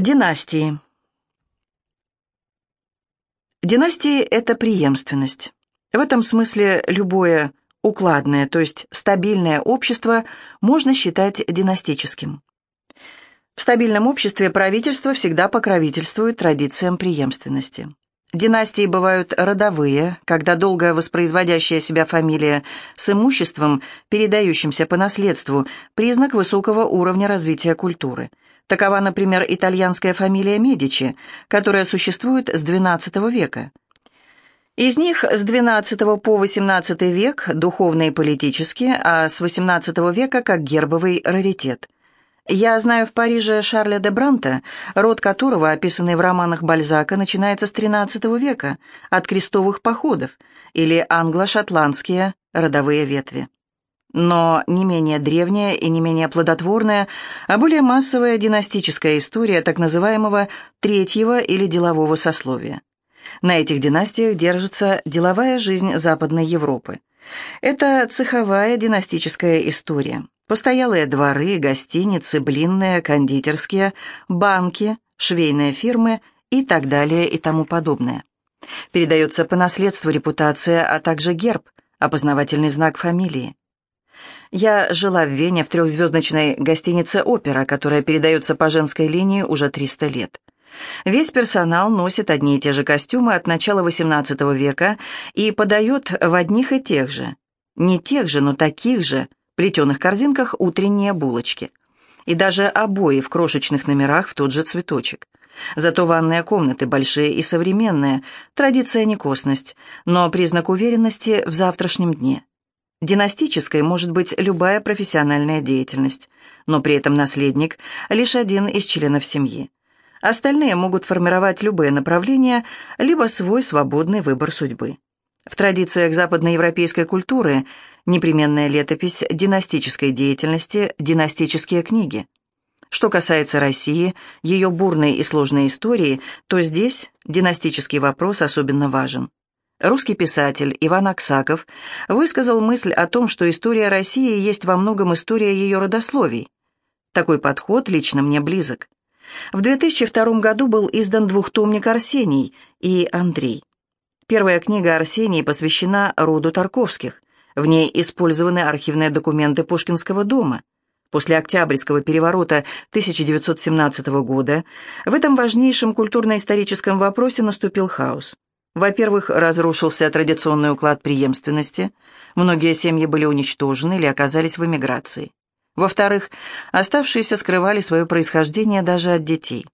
Династии. Династии – это преемственность. В этом смысле любое укладное, то есть стабильное общество можно считать династическим. В стабильном обществе правительство всегда покровительствует традициям преемственности. Династии бывают родовые, когда долго воспроизводящая себя фамилия с имуществом, передающимся по наследству, признак высокого уровня развития культуры. Такова, например, итальянская фамилия Медичи, которая существует с XII века. Из них с XII по XVIII век духовные и политические, а с XVIII века как гербовый раритет – я знаю в Париже Шарля де Бранта, род которого, описанный в романах Бальзака, начинается с XIII века, от крестовых походов, или англо-шотландские родовые ветви. Но не менее древняя и не менее плодотворная, а более массовая династическая история так называемого третьего или делового сословия. На этих династиях держится деловая жизнь Западной Европы. Это цеховая династическая история. Постоялые дворы, гостиницы, блинные, кондитерские, банки, швейные фирмы и так далее и тому подобное. Передается по наследству репутация, а также герб, опознавательный знак фамилии. Я жила в Вене в трехзвездочной гостинице «Опера», которая передается по женской линии уже 300 лет. Весь персонал носит одни и те же костюмы от начала XVIII века и подает в одних и тех же, не тех же, но таких же, плетеных корзинках утренние булочки. И даже обои в крошечных номерах в тот же цветочек. Зато ванные комнаты большие и современные, традиция не косность, но признак уверенности в завтрашнем дне. Династической может быть любая профессиональная деятельность, но при этом наследник – лишь один из членов семьи. Остальные могут формировать любые направления, либо свой свободный выбор судьбы. В традициях западноевропейской культуры непременная летопись династической деятельности, династические книги. Что касается России, ее бурной и сложной истории, то здесь династический вопрос особенно важен. Русский писатель Иван Аксаков высказал мысль о том, что история России есть во многом история ее родословий. Такой подход лично мне близок. В 2002 году был издан двухтомник «Арсений» и «Андрей». Первая книга Арсении посвящена роду Тарковских. В ней использованы архивные документы Пушкинского дома. После Октябрьского переворота 1917 года в этом важнейшем культурно-историческом вопросе наступил хаос. Во-первых, разрушился традиционный уклад преемственности, многие семьи были уничтожены или оказались в эмиграции. Во-вторых, оставшиеся скрывали свое происхождение даже от детей.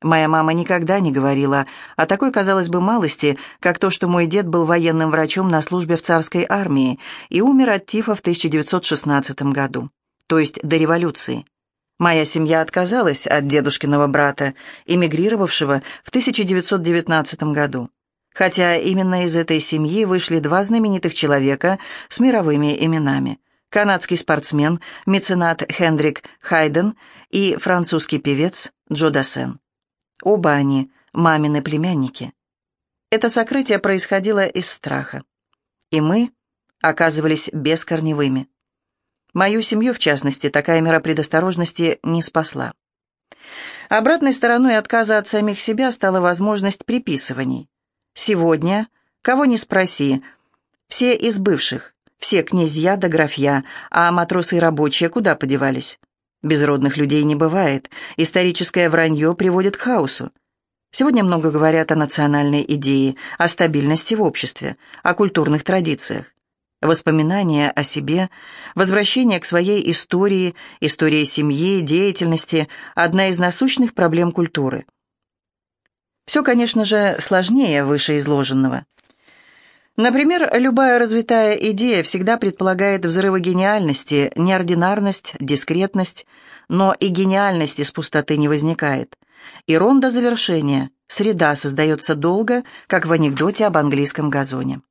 Моя мама никогда не говорила о такой, казалось бы, малости, как то, что мой дед был военным врачом на службе в царской армии и умер от тифа в 1916 году, то есть до революции. Моя семья отказалась от дедушкиного брата, эмигрировавшего в 1919 году. Хотя именно из этой семьи вышли два знаменитых человека с мировыми именами. Канадский спортсмен, меценат Хендрик Хайден и французский певец Джо Дассен. Оба они — мамины племянники. Это сокрытие происходило из страха. И мы оказывались бескорневыми. Мою семью, в частности, такая мера предосторожности не спасла. Обратной стороной отказа от самих себя стала возможность приписываний. Сегодня, кого не спроси, все из бывших, все князья да графья, а матросы и рабочие куда подевались? Безродных людей не бывает. Историческое вранье приводит к хаосу. Сегодня много говорят о национальной идее, о стабильности в обществе, о культурных традициях. Воспоминания о себе, возвращение к своей истории, истории семьи, деятельности – одна из насущных проблем культуры. Все, конечно же, сложнее вышеизложенного. Например, любая развитая идея всегда предполагает взрывы гениальности, неординарность, дискретность, но и гениальность из пустоты не возникает. И ронда завершения, среда создается долго, как в анекдоте об английском газоне.